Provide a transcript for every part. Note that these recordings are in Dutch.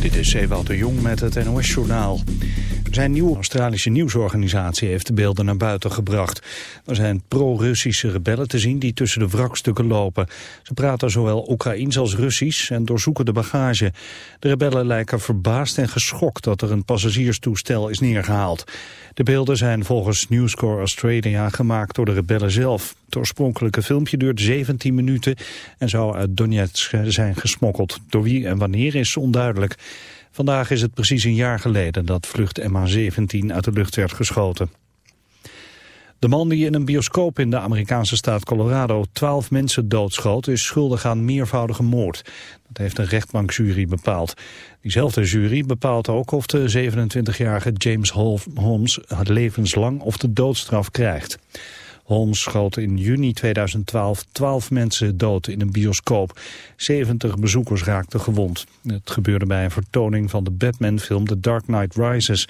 Dit is Ewout de Jong met het NOS-journaal. Zijn nieuwe Australische nieuwsorganisatie heeft de beelden naar buiten gebracht. Er zijn pro-Russische rebellen te zien die tussen de wrakstukken lopen. Ze praten zowel Oekraïens als Russisch en doorzoeken de bagage. De rebellen lijken verbaasd en geschokt dat er een passagierstoestel is neergehaald. De beelden zijn volgens News Corp Australia gemaakt door de rebellen zelf. Het oorspronkelijke filmpje duurt 17 minuten en zou uit Donetsk zijn gesmokkeld. Door wie en wanneer is onduidelijk. Vandaag is het precies een jaar geleden dat vlucht MH17 uit de lucht werd geschoten. De man die in een bioscoop in de Amerikaanse staat Colorado 12 mensen doodschoot is schuldig aan meervoudige moord. Dat heeft een rechtbankjury bepaald. Diezelfde jury bepaalt ook of de 27-jarige James Holmes levenslang of de doodstraf krijgt. Holmes schoot in juni 2012 12 mensen dood in een bioscoop. 70 bezoekers raakten gewond. Het gebeurde bij een vertoning van de Batman-film The Dark Knight Rises.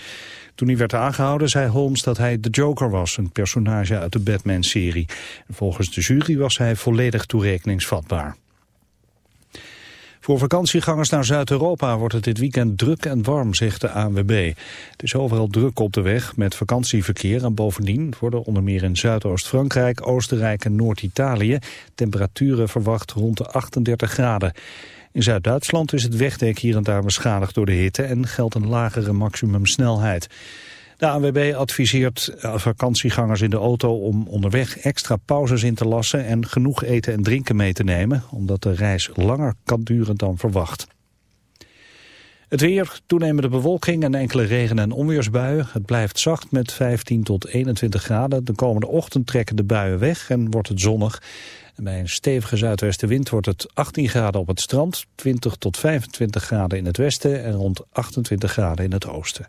Toen hij werd aangehouden zei Holmes dat hij de Joker was, een personage uit de Batman-serie. Volgens de jury was hij volledig toerekeningsvatbaar. Voor vakantiegangers naar Zuid-Europa wordt het dit weekend druk en warm, zegt de ANWB. Het is overal druk op de weg met vakantieverkeer en bovendien worden onder meer in Zuidoost-Frankrijk, Oostenrijk en Noord-Italië temperaturen verwacht rond de 38 graden. In Zuid-Duitsland is het wegdek hier en daar beschadigd door de hitte en geldt een lagere maximumsnelheid. De ANWB adviseert eh, vakantiegangers in de auto om onderweg extra pauzes in te lassen en genoeg eten en drinken mee te nemen, omdat de reis langer kan duren dan verwacht. Het weer, toenemende bewolking en enkele regen- en onweersbuien. Het blijft zacht met 15 tot 21 graden. De komende ochtend trekken de buien weg en wordt het zonnig. Bij een stevige zuidwestenwind wordt het 18 graden op het strand, 20 tot 25 graden in het westen en rond 28 graden in het oosten.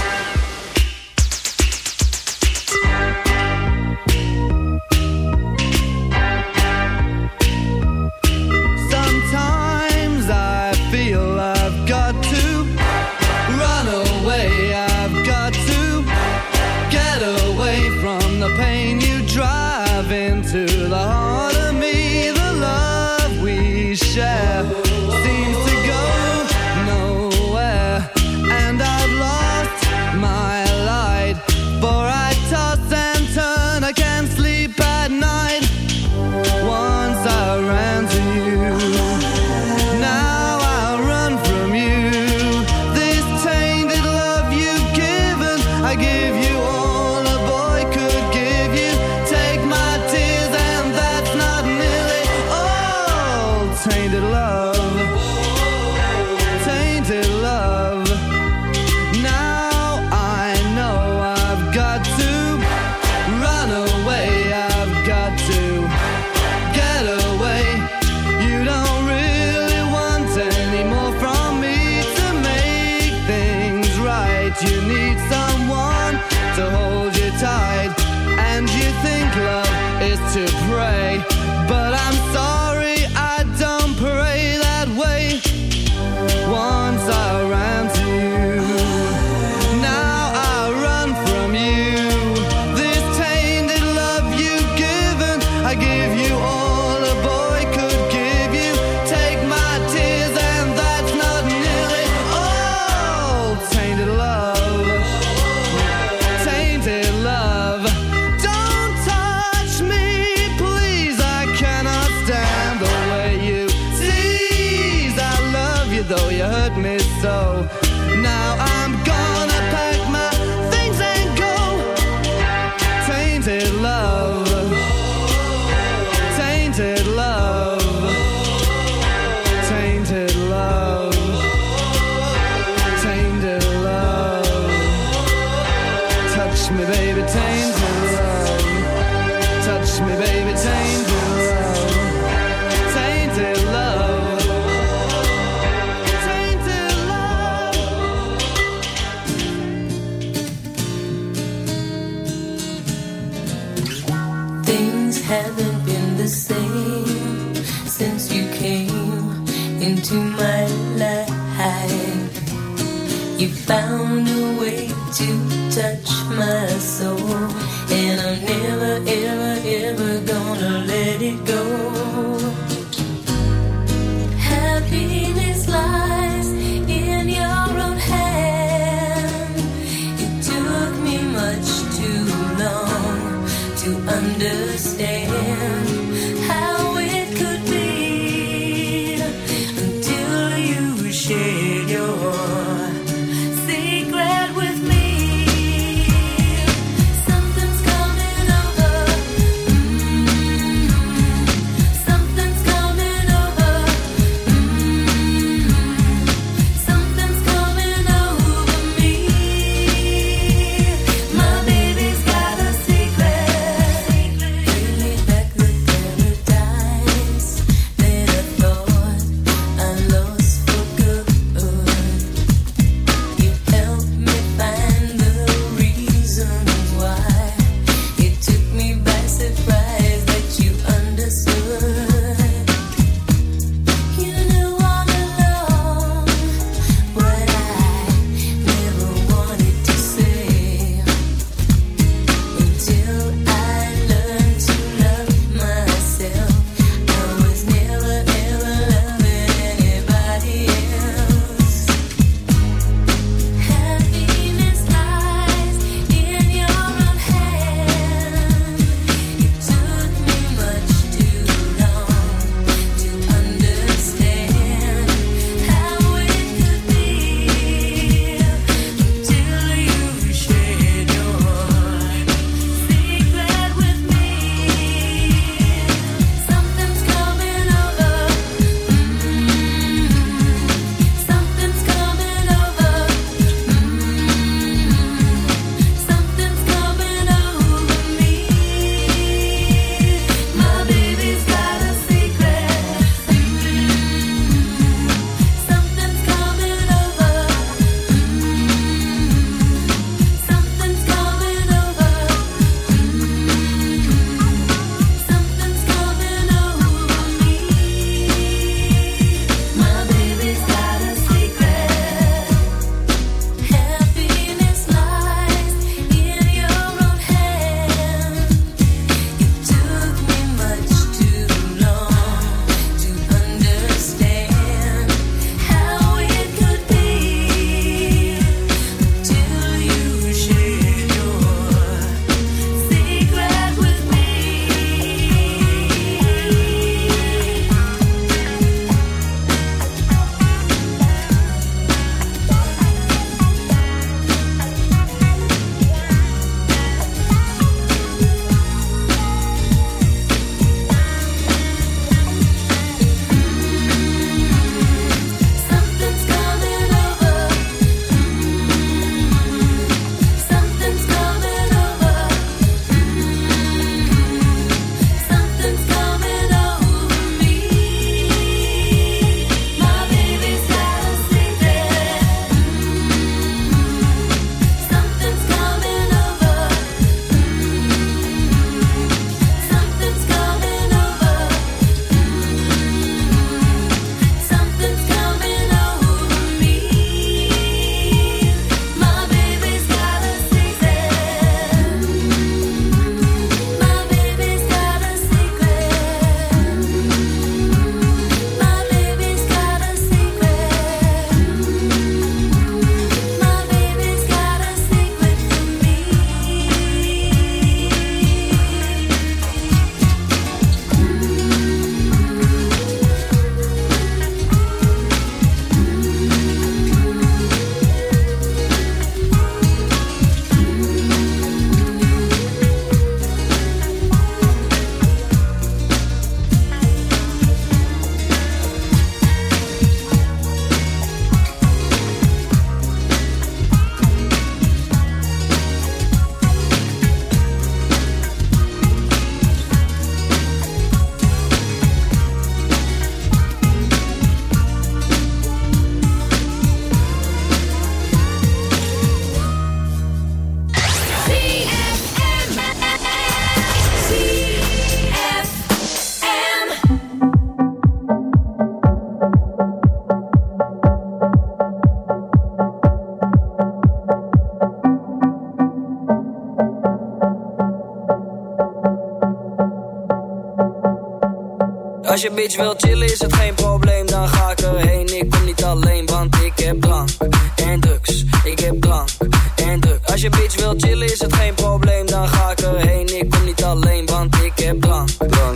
Je bitch wil chillen is het geen probleem, dan ga ik erheen. Ik kom niet alleen, want ik heb drank en drugs. Ik heb drank en drugs. Als je bitch wil chillen is het geen probleem, dan ga ik erheen. Ik kom niet alleen, want ik heb drank,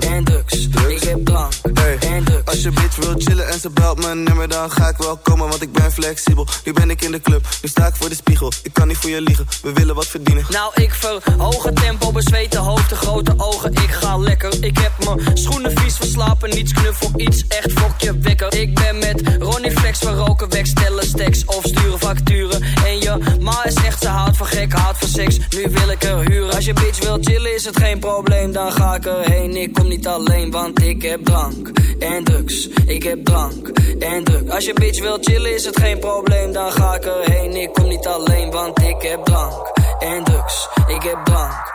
en drugs. Ik heb drank en drugs. Als je bitch wil chillen en ze belt mijn nummer, dan ga ik wel komen, want ik ben flexibel. Nu ben ik in de club, nu sta ik voor de spiegel. Ik kan niet voor je liegen, we willen wat verdienen. Nou, ik verhoog het tempo, bezweten hoofd, de grote ogen. Ik heb mijn schoenen vies verslapen. Niets knuffel, iets echt fokje wekker. Ik ben met Ronnie Flex, we roken weg, stellen stacks of sturen facturen. En je ma is echt, ze houdt van gek, houdt van seks. Nu wil ik er huren. Als je bitch wil chillen is het geen probleem, dan ga ik erheen. Ik kom niet alleen, want ik heb drank en drugs. Ik heb drank en drugs. Als je bitch wil chillen is het geen probleem, dan ga ik erheen. Ik kom niet alleen, want ik heb drank en drugs. Ik heb drank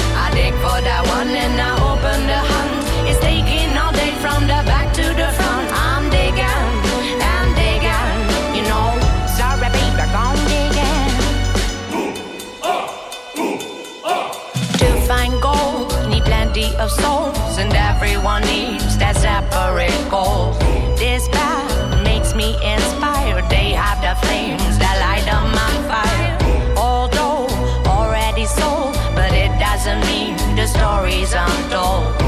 For that one and I open the hunt. It's taking all day from the back to the front. I'm digging and digging, you know. Sorry, baby, gone digging. To find gold, need plenty of souls, and everyone needs that separate goal. This path makes me inspired. They have the flames that light the stories untold.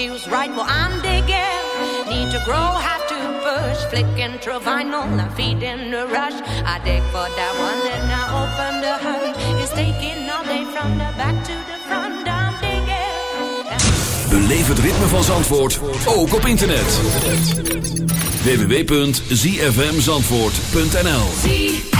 Feels right. Well, I'm digging, need to grow, have to push, flicking through vinyl and feeding the rush. I dig for that one and I open the hunt. It's taking all day from the back to the front. I'm digging. Beleef het ritme van Zandvoort, ook op internet. www.zfmzandvoort.nl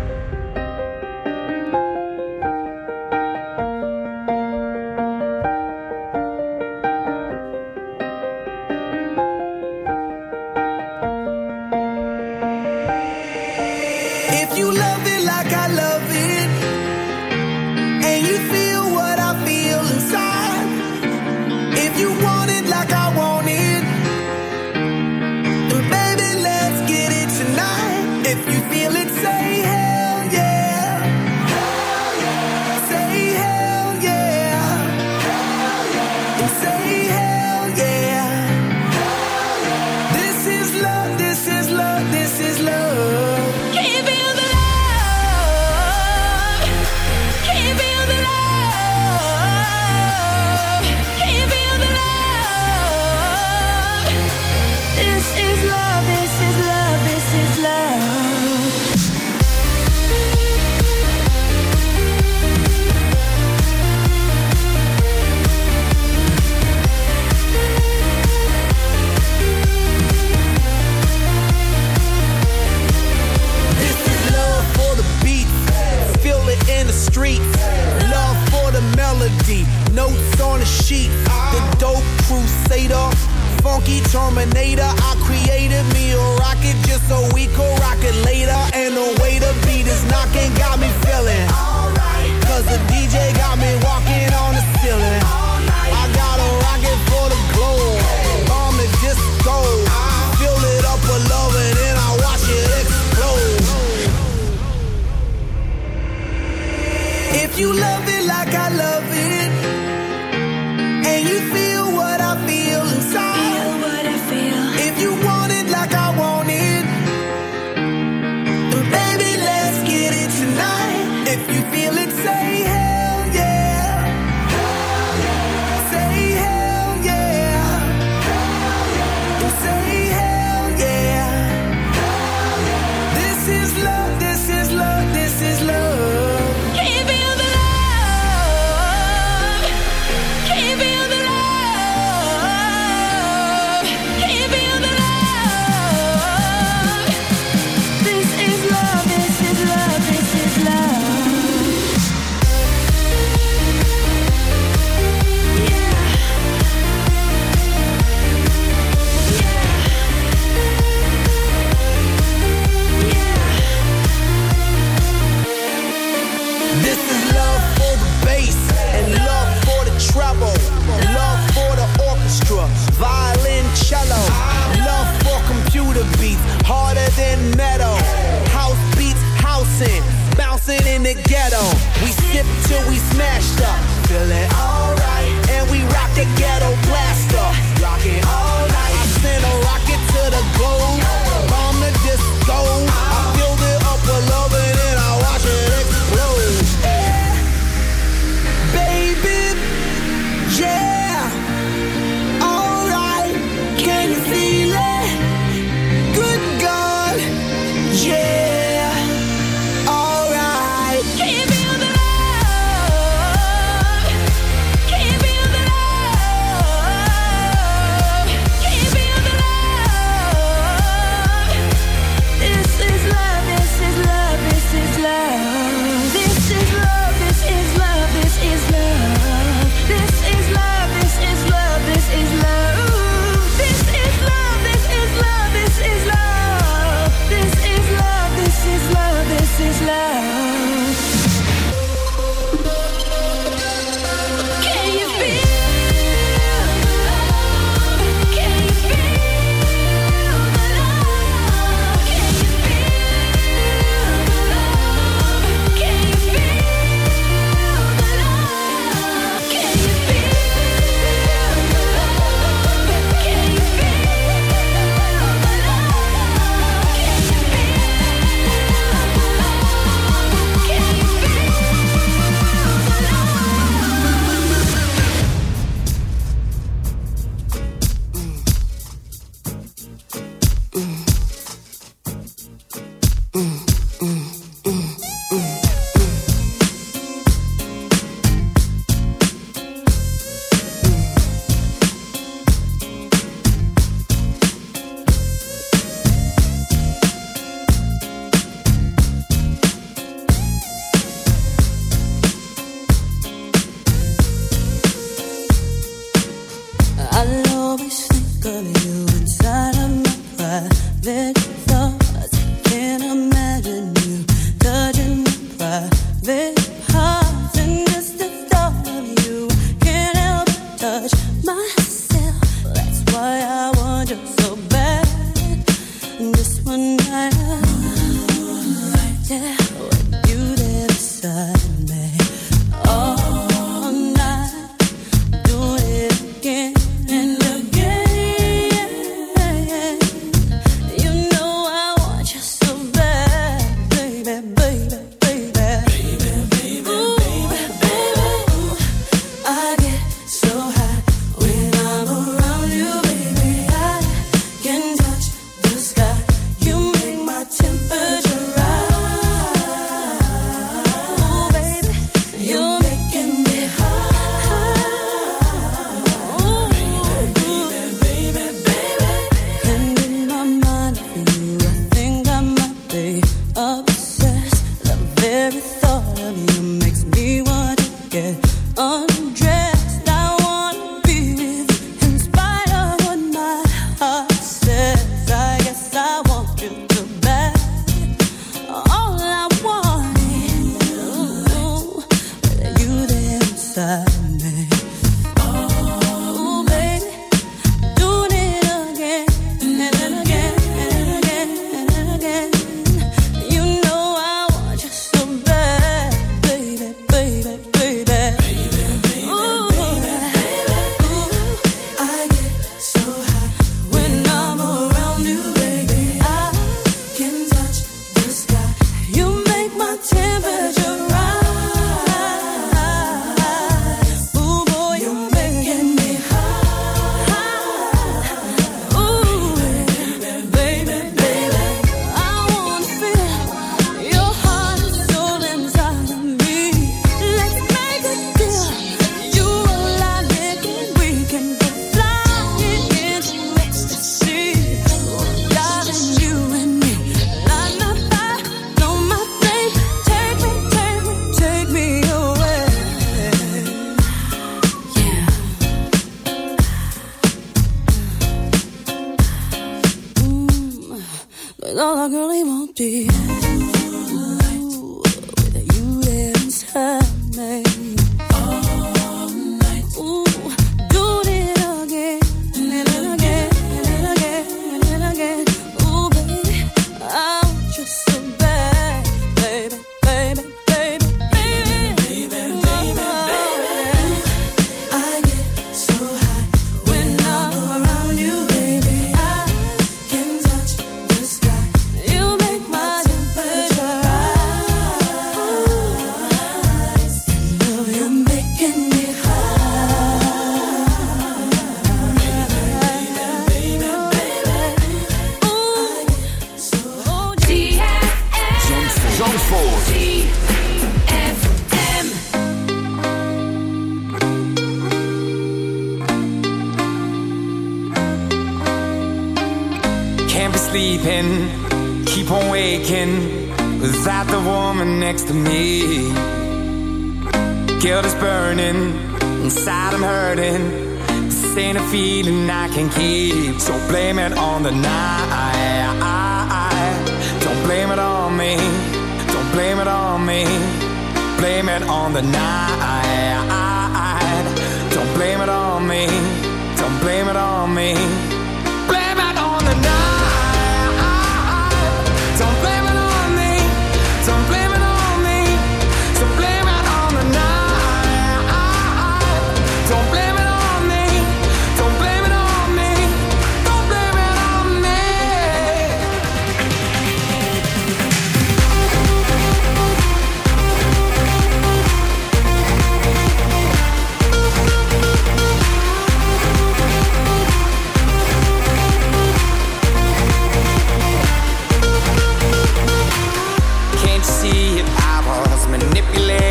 Chile.